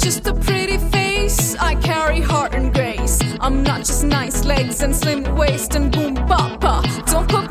just a pretty face, I carry heart and grace. I'm not just nice legs and slim waist and boom papa. Don't put